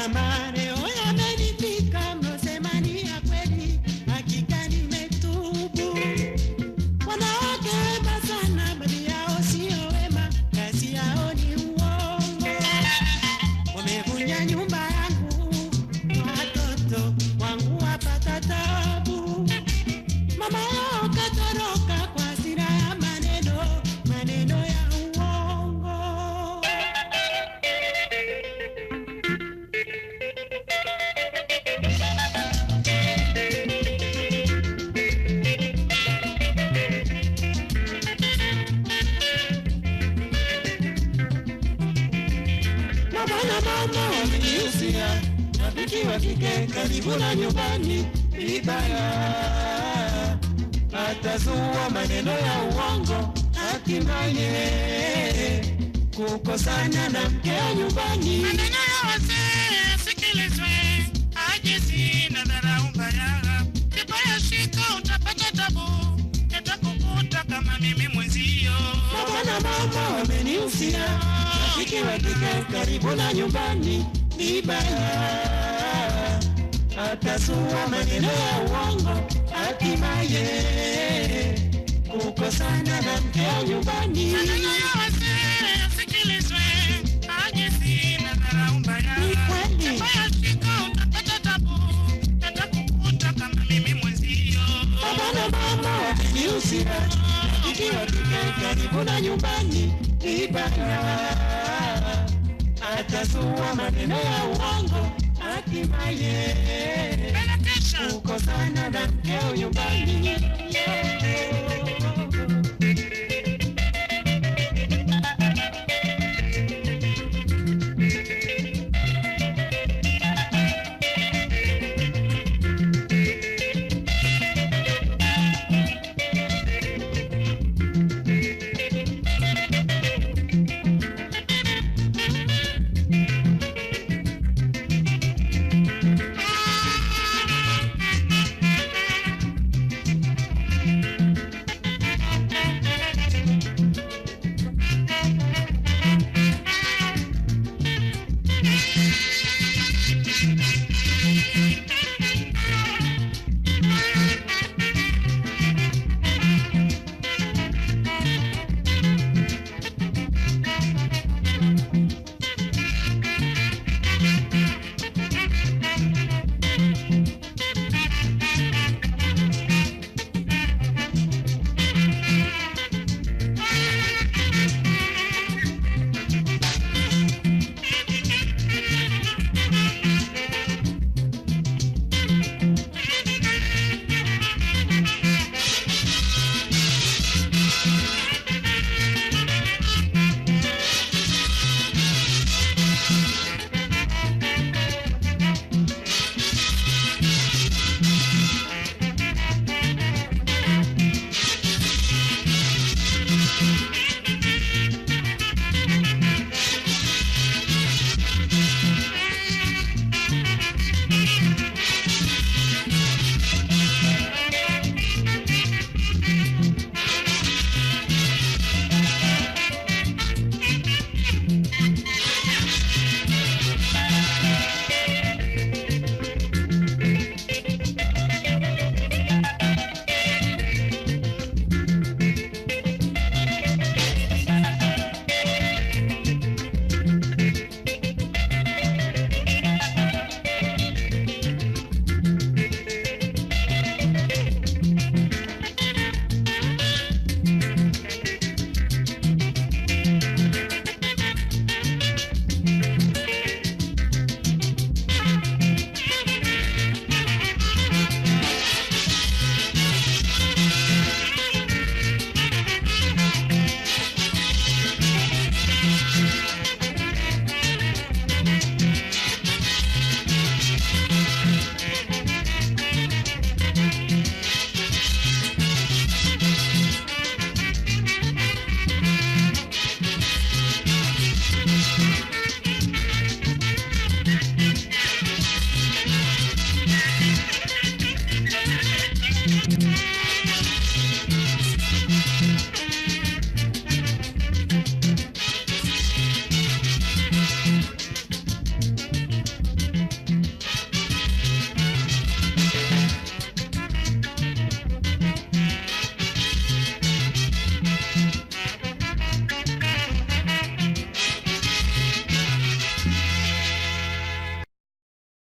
Baba na rafiki wa kike karibu na nyumbani vibaya, atazua maneno ya uongo, hatimaye kukosana na mke wa nyumbani. Maneno ya wazee yasikilizwe, ajizi na dharau mbaya. Kibaya shika utapata tabu, yatakukuta kama mimi mwenzio. Baba na mama wamenihusia, rafiki wa kike karibu na nyumbani vibaya, atazua maneno ya uongo, hatimaye kukosana na mke wa nyumbani. Maneno ya wazee yasikilizwe, ajizi na dharau mbaya. Ni kweli. Kibaya shika utapata tabu, yatakukuta kama mimi mwenzio. Baba mama wamenihusia, rafiki wa kike karibu na nyumbani vibaya, atazua maneno ya uongo, hatimaye kukosana na mkeo nyumbani.